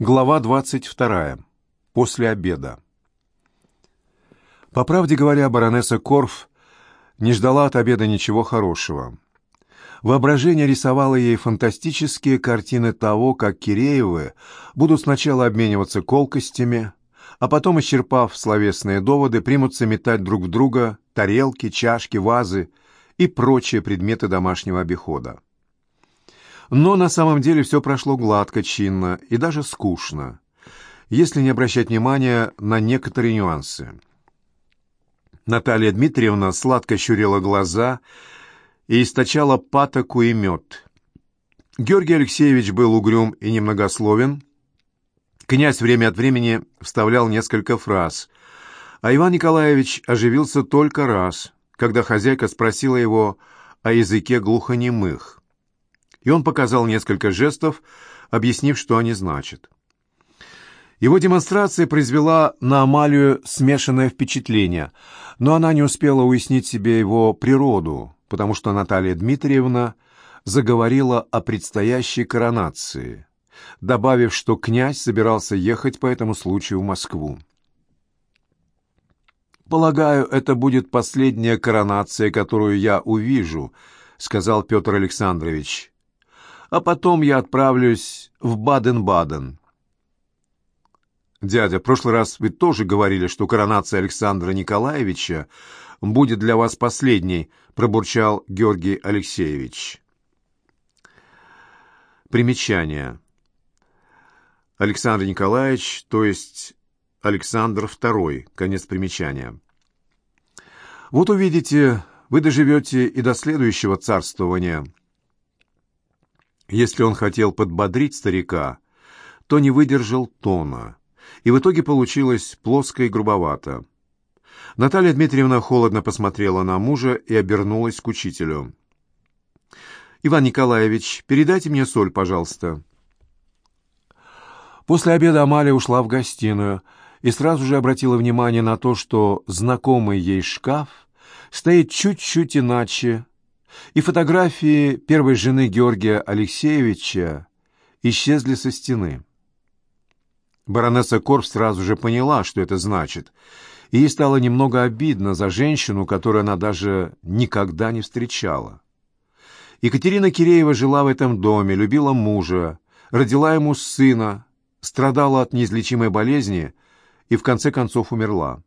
Глава 22. После обеда. По правде говоря, баронесса Корф не ждала от обеда ничего хорошего. Воображение рисовало ей фантастические картины того, как Киреевы будут сначала обмениваться колкостями, а потом, исчерпав словесные доводы, примутся метать друг в друга тарелки, чашки, вазы и прочие предметы домашнего обихода. Но на самом деле все прошло гладко, чинно и даже скучно, если не обращать внимания на некоторые нюансы. Наталья Дмитриевна сладко щурила глаза и источала патоку и мед. Георгий Алексеевич был угрюм и немногословен. Князь время от времени вставлял несколько фраз, а Иван Николаевич оживился только раз, когда хозяйка спросила его о языке глухонемых и он показал несколько жестов, объяснив, что они значат. Его демонстрация произвела на Амалию смешанное впечатление, но она не успела уяснить себе его природу, потому что Наталья Дмитриевна заговорила о предстоящей коронации, добавив, что князь собирался ехать по этому случаю в Москву. «Полагаю, это будет последняя коронация, которую я увижу», — сказал Петр Александрович а потом я отправлюсь в Баден-Баден. «Дядя, в прошлый раз вы тоже говорили, что коронация Александра Николаевича будет для вас последней», пробурчал Георгий Алексеевич. Примечание. Александр Николаевич, то есть Александр II, конец примечания. Вот увидите, вы доживете и до следующего царствования – если он хотел подбодрить старика, то не выдержал тона, и в итоге получилось плоско и грубовато. Наталья Дмитриевна холодно посмотрела на мужа и обернулась к учителю. «Иван Николаевич, передайте мне соль, пожалуйста». После обеда Амалия ушла в гостиную и сразу же обратила внимание на то, что знакомый ей шкаф стоит чуть-чуть иначе, и фотографии первой жены Георгия Алексеевича исчезли со стены. Баронесса Корф сразу же поняла, что это значит, и ей стало немного обидно за женщину, которую она даже никогда не встречала. Екатерина Киреева жила в этом доме, любила мужа, родила ему сына, страдала от неизлечимой болезни и в конце концов умерла.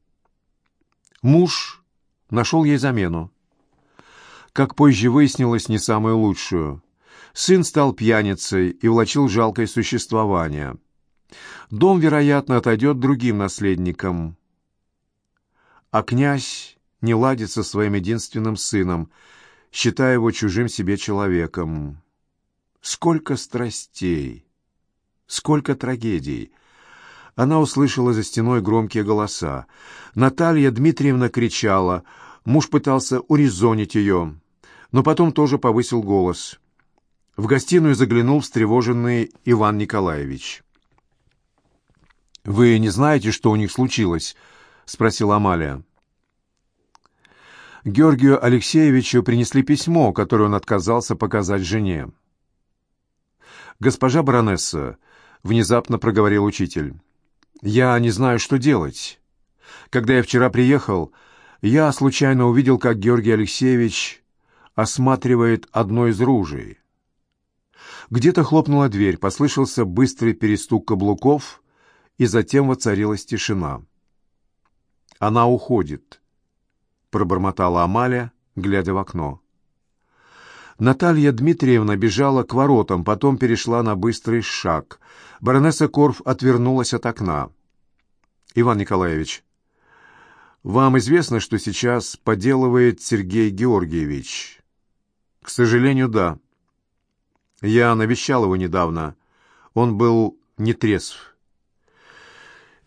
Муж нашел ей замену как позже выяснилось, не самую лучшую. Сын стал пьяницей и влачил жалкое существование. Дом, вероятно, отойдет другим наследникам. А князь не ладит со своим единственным сыном, считая его чужим себе человеком. Сколько страстей, сколько трагедий. Она услышала за стеной громкие голоса. Наталья Дмитриевна кричала, муж пытался урезонить ее но потом тоже повысил голос. В гостиную заглянул встревоженный Иван Николаевич. «Вы не знаете, что у них случилось?» — спросила Амалия. Георгию Алексеевичу принесли письмо, которое он отказался показать жене. «Госпожа баронесса», — внезапно проговорил учитель, — «я не знаю, что делать. Когда я вчера приехал, я случайно увидел, как Георгий Алексеевич осматривает одно из ружей. Где-то хлопнула дверь, послышался быстрый перестук каблуков, и затем воцарилась тишина. «Она уходит», — пробормотала Амалия, глядя в окно. Наталья Дмитриевна бежала к воротам, потом перешла на быстрый шаг. Баронесса Корф отвернулась от окна. «Иван Николаевич, вам известно, что сейчас поделывает Сергей Георгиевич?» К сожалению, да. Я навещал его недавно. Он был нетрезв.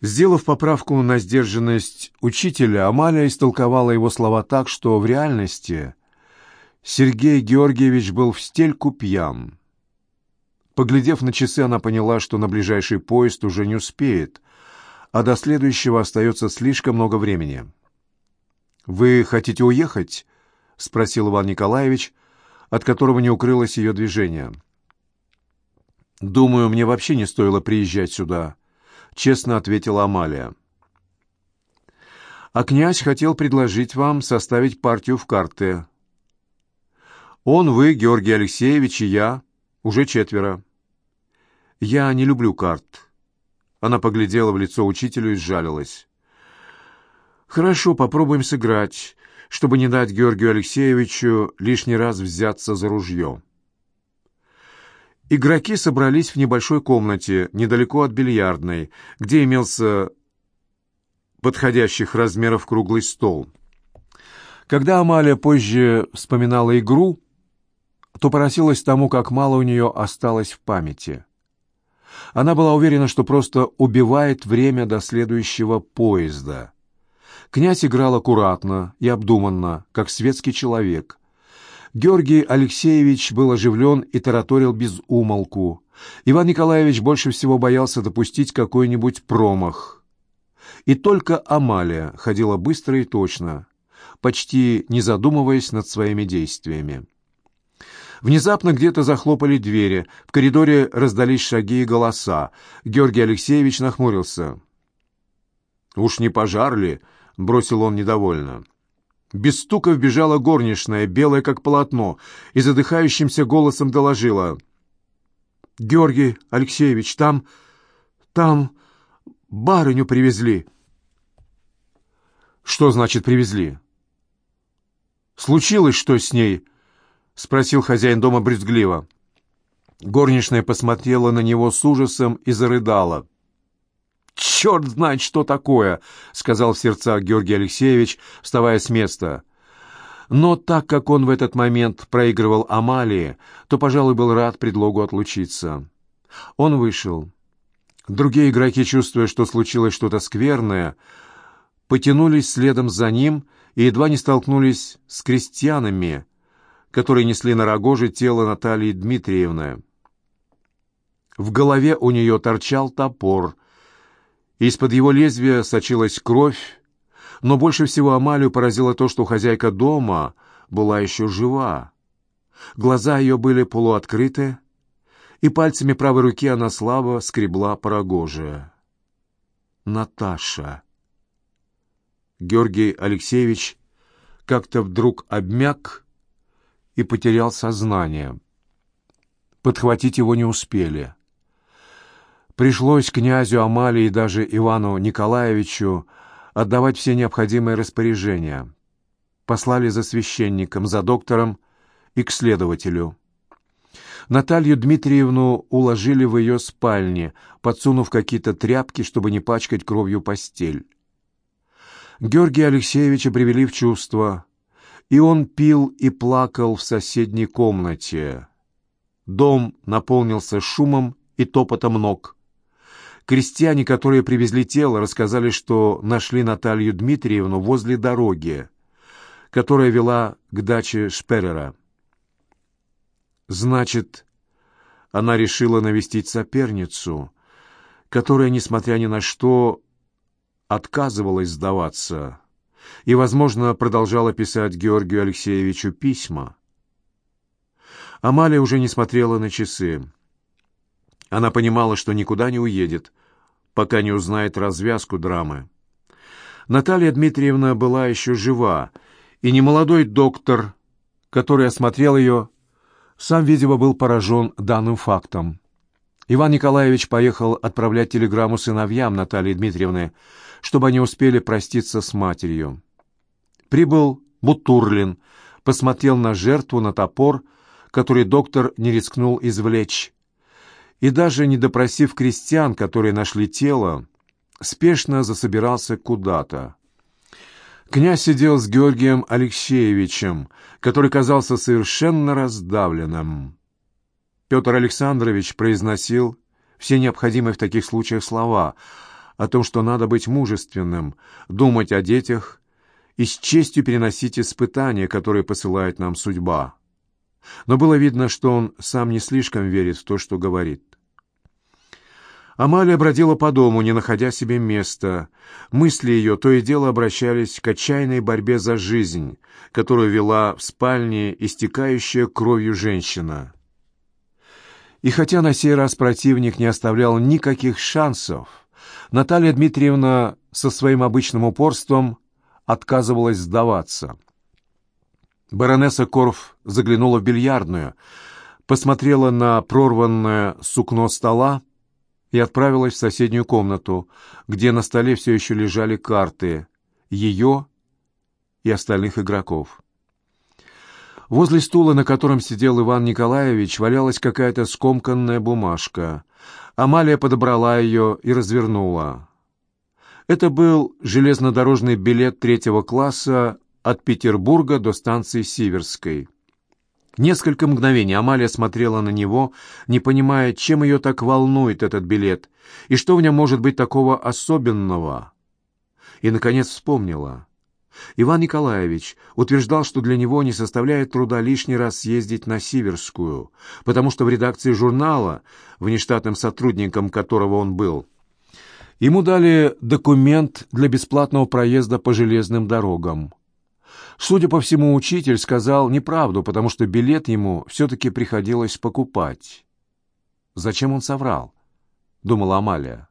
Сделав поправку на сдержанность учителя, Амалия истолковала его слова так, что в реальности Сергей Георгиевич был в стельку пьян. Поглядев на часы, она поняла, что на ближайший поезд уже не успеет, а до следующего остается слишком много времени. «Вы хотите уехать?» — спросил Иван Николаевич, от которого не укрылось ее движение. «Думаю, мне вообще не стоило приезжать сюда», — честно ответила Амалия. «А князь хотел предложить вам составить партию в карты. Он, вы, Георгий Алексеевич и я, уже четверо. Я не люблю карт». Она поглядела в лицо учителю и сжалилась. «Хорошо, попробуем сыграть, чтобы не дать Георгию Алексеевичу лишний раз взяться за ружье». Игроки собрались в небольшой комнате, недалеко от бильярдной, где имелся подходящих размеров круглый стол. Когда Амалия позже вспоминала игру, то поразилась тому, как мало у нее осталось в памяти. Она была уверена, что просто убивает время до следующего поезда. Князь играл аккуратно и обдуманно, как светский человек – Георгий Алексеевич был оживлен и тараторил без умолку. Иван Николаевич больше всего боялся допустить какой-нибудь промах. И только Амалия ходила быстро и точно, почти не задумываясь над своими действиями. Внезапно где-то захлопали двери, в коридоре раздались шаги и голоса. Георгий Алексеевич нахмурился. «Уж не пожар ли?» — бросил он недовольно. Без стука вбежала горничная, белая как полотно, и задыхающимся голосом доложила. «Георгий Алексеевич, там... там барыню привезли». «Что значит привезли?» «Случилось что с ней?» — спросил хозяин дома брезгливо. Горничная посмотрела на него с ужасом и зарыдала. «Черт знает, что такое!» — сказал в сердцах Георгий Алексеевич, вставая с места. Но так как он в этот момент проигрывал Амалии, то, пожалуй, был рад предлогу отлучиться. Он вышел. Другие игроки, чувствуя, что случилось что-то скверное, потянулись следом за ним и едва не столкнулись с крестьянами, которые несли на рогоже тело Натальи Дмитриевны. В голове у нее торчал топор — из-под его лезвия сочилась кровь, но больше всего Амалию поразило то, что хозяйка дома была еще жива. Глаза ее были полуоткрыты, и пальцами правой руки она слабо скребла по рогоже. Наташа. Георгий Алексеевич как-то вдруг обмяк и потерял сознание. Подхватить его не успели. Пришлось князю Амалии и даже Ивану Николаевичу отдавать все необходимые распоряжения. Послали за священником, за доктором и к следователю. Наталью Дмитриевну уложили в ее спальне, подсунув какие-то тряпки, чтобы не пачкать кровью постель. Георгия Алексеевича привели в чувство, и он пил и плакал в соседней комнате. Дом наполнился шумом и топотом ног. Крестьяне, которые привезли тело, рассказали, что нашли Наталью Дмитриевну возле дороги, которая вела к даче Шперера. Значит, она решила навестить соперницу, которая, несмотря ни на что, отказывалась сдаваться и, возможно, продолжала писать Георгию Алексеевичу письма. Амалия уже не смотрела на часы. Она понимала, что никуда не уедет, пока не узнает развязку драмы. Наталья Дмитриевна была еще жива, и немолодой доктор, который осмотрел ее, сам, видимо, был поражен данным фактом. Иван Николаевич поехал отправлять телеграмму сыновьям Натальи Дмитриевны, чтобы они успели проститься с матерью. Прибыл Бутурлин, посмотрел на жертву, на топор, который доктор не рискнул извлечь, и даже не допросив крестьян, которые нашли тело, спешно засобирался куда-то. Князь сидел с Георгием Алексеевичем, который казался совершенно раздавленным. Петр Александрович произносил все необходимые в таких случаях слова о том, что надо быть мужественным, думать о детях и с честью переносить испытания, которые посылает нам судьба но было видно, что он сам не слишком верит в то, что говорит. Амалия бродила по дому, не находя себе места. Мысли ее то и дело обращались к отчаянной борьбе за жизнь, которую вела в спальне истекающая кровью женщина. И хотя на сей раз противник не оставлял никаких шансов, Наталья Дмитриевна со своим обычным упорством отказывалась сдаваться. Баронесса Корф заглянула в бильярдную, посмотрела на прорванное сукно стола и отправилась в соседнюю комнату, где на столе все еще лежали карты ее и остальных игроков. Возле стула, на котором сидел Иван Николаевич, валялась какая-то скомканная бумажка. Амалия подобрала ее и развернула. Это был железнодорожный билет третьего класса от Петербурга до станции Сиверской. Несколько мгновений Амалия смотрела на него, не понимая, чем ее так волнует этот билет, и что в нем может быть такого особенного. И, наконец, вспомнила. Иван Николаевич утверждал, что для него не составляет труда лишний раз съездить на Сиверскую, потому что в редакции журнала, внештатным сотрудником которого он был, ему дали документ для бесплатного проезда по железным дорогам. Судя по всему, учитель сказал неправду, потому что билет ему все-таки приходилось покупать. «Зачем он соврал?» — думала Амалия.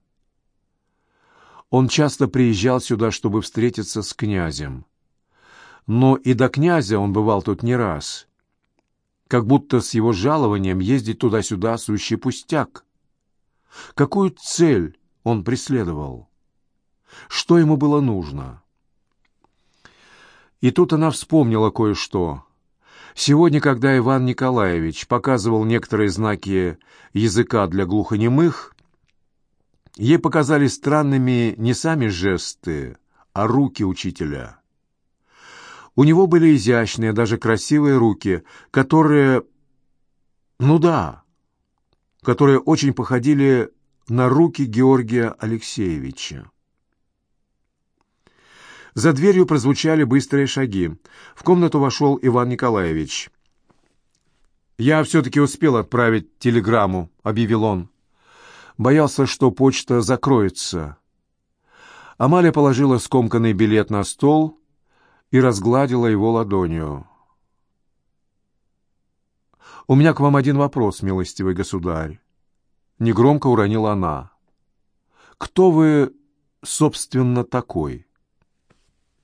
Он часто приезжал сюда, чтобы встретиться с князем. Но и до князя он бывал тут не раз. Как будто с его жалованием ездить туда-сюда сущий пустяк. Какую цель он преследовал? Что ему было нужно? И тут она вспомнила кое-что. Сегодня, когда Иван Николаевич показывал некоторые знаки языка для глухонемых, ей показались странными не сами жесты, а руки учителя. У него были изящные, даже красивые руки, которые... Ну да, которые очень походили на руки Георгия Алексеевича. За дверью прозвучали быстрые шаги. В комнату вошел Иван Николаевич. «Я все-таки успел отправить телеграмму», — объявил он. Боялся, что почта закроется. Амалия положила скомканный билет на стол и разгладила его ладонью. «У меня к вам один вопрос, милостивый государь». Негромко уронила она. «Кто вы, собственно, такой?»